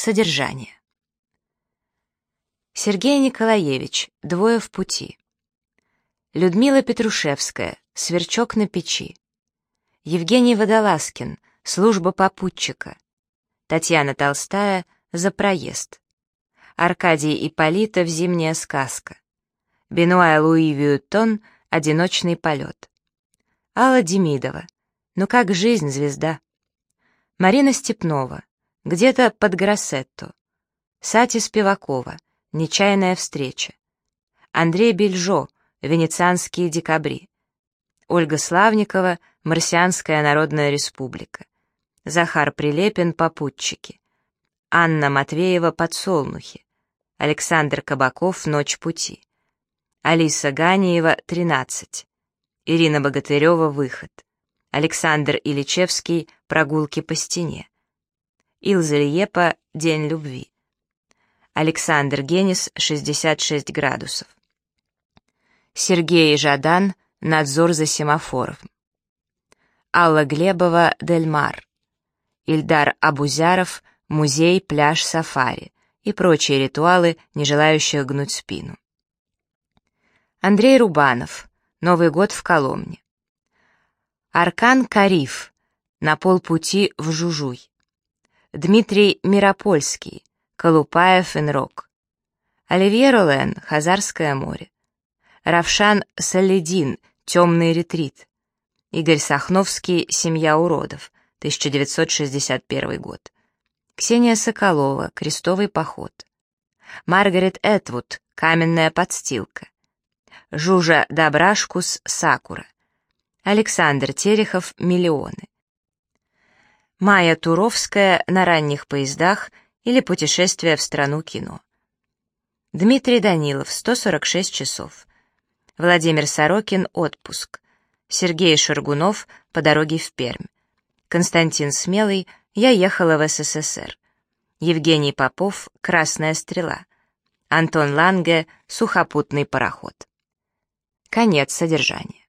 Содержание. Сергей Николаевич, двое в пути. Людмила Петрушевская, сверчок на печи. Евгений Водолазкин, служба попутчика. Татьяна Толстая, за проезд. Аркадий Ипполитов, зимняя сказка. Бенуа Луи Вьютон, одиночный полет. Алла Демидова, ну как жизнь, звезда. Марина Степнова, где-то под Гроссетто. Сати Спивакова, Нечаянная встреча. Андрей Бельжо, Венецианские декабри. Ольга Славникова, Марсианская народная республика. Захар Прилепин, Попутчики. Анна Матвеева, Подсолнухи. Александр Кабаков, Ночь пути. Алиса Ганиева, 13. Ирина Богатырева, Выход. Александр Ильичевский, Прогулки по стене. Илза Лиепа, День любви. Александр Генис, 66 градусов. Сергей Жадан, Надзор за семафором. Алла Глебова, Дельмар. Ильдар Абузяров, Музей, пляж, сафари и прочие ритуалы, не желающих гнуть спину. Андрей Рубанов, Новый год в Коломне. Аркан Кариф, на полпути в Жужуй. Дмитрий Миропольский, Колупаев Инрок. Оливье Ролен, Хазарское море. Равшан Саледин, Темный ретрит. Игорь Сахновский, Семья уродов, 1961 год. Ксения Соколова, Крестовый поход. Маргарет Этвуд, Каменная подстилка. Жужа Добрашкус, Сакура. Александр Терехов, Миллионы. Майя Туровская на ранних поездах или путешествие в страну кино. Дмитрий Данилов, 146 часов. Владимир Сорокин, отпуск. Сергей Шаргунов, по дороге в Пермь. Константин Смелый, я ехала в СССР. Евгений Попов, Красная стрела. Антон Ланге, сухопутный пароход. Конец содержания.